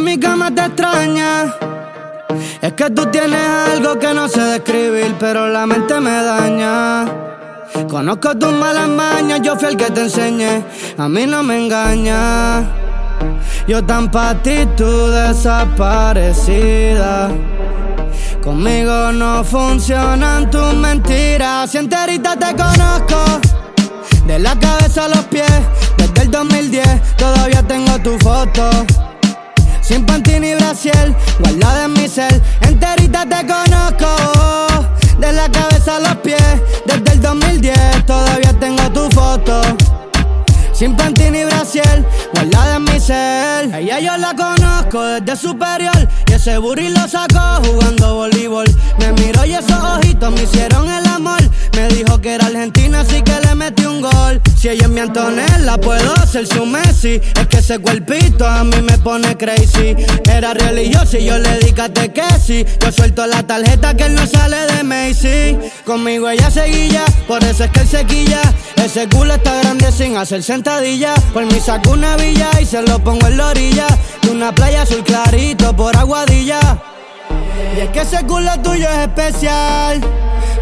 mi cama te extraña. Es que tú tienes algo que no sé describir, pero la mente me daña. Conozco tus malas mañas, yo fui el que te enseñé, a mí no me engaña. Yo tan pa' ti, tú desaparecida. Conmigo no funcionan tus mentiras, si enterita te conozco. De la cabeza a los pies, desde el 2010 todavía tengo tu foto. Sin panty ni brasiel, guardada en mi cel, enterita te conozco. De la cabeza a los pies, desde el 2010 todavía tengo tu foto. Sin panty ni brasiel, guardada en mi cel. Ella yo la conozco desde superior. Y ese burri lo sacó jugando voleibol. Me miró Si ella es mi Antonella, puedo ser su Messi. Es que ese cuerpito a mí me pone crazy. Era religioso y yo le dije que sí. Yo suelto la tarjeta que él no sale de Macy. Conmigo ella seguía, por eso es que él se quilla. Ese culo está grande sin hacer sentadilla. Por mí saco una villa y se lo pongo en la orilla. De una playa azul clarito por aguadilla. Y es que ese culo tuyo es especial.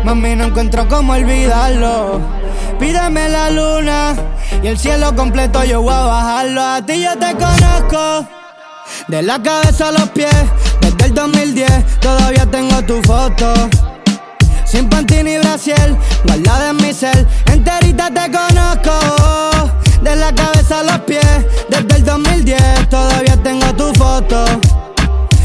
Mami, no encuentro cómo olvidarlo. Pídeme la luna y el cielo completo yo voy a bajarlo. A ti yo te conozco. De la cabeza a los pies, desde el 2010 todavía tengo tu foto. Sin panty ni brasiel, guardada en mi cel, enterita te conozco. De la cabeza a los pies, desde el 2010 todavía tengo tu foto.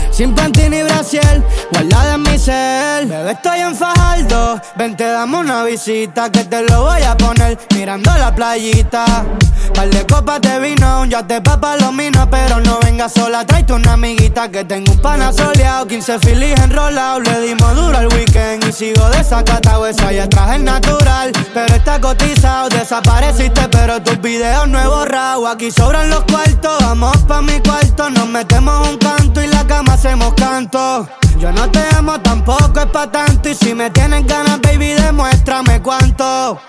Sin panty ni brasiel, guardada en mi cel. Bebé, estoy en Fajardo. Ven, te damos una visita que te lo voy a poner mirando la playita. Par de copas de vino, ya te pa' palomino, pero no vengas sola, tráete una amiguita que tengo un pana soleado, 15 filis enrolado, le dimos duro al weekend sigo desacatado, esa ya traje el natural, pero está cotizado, desapareciste, pero tus videos no he borrado, aquí sobran los cuartos, vamos pa' mi cuarto, nos metemos un canto y la cama hacemos canto. Yo no te amo tampoco es pa' tanto y si me tienes ganas, baby, demuéstrame cuánto.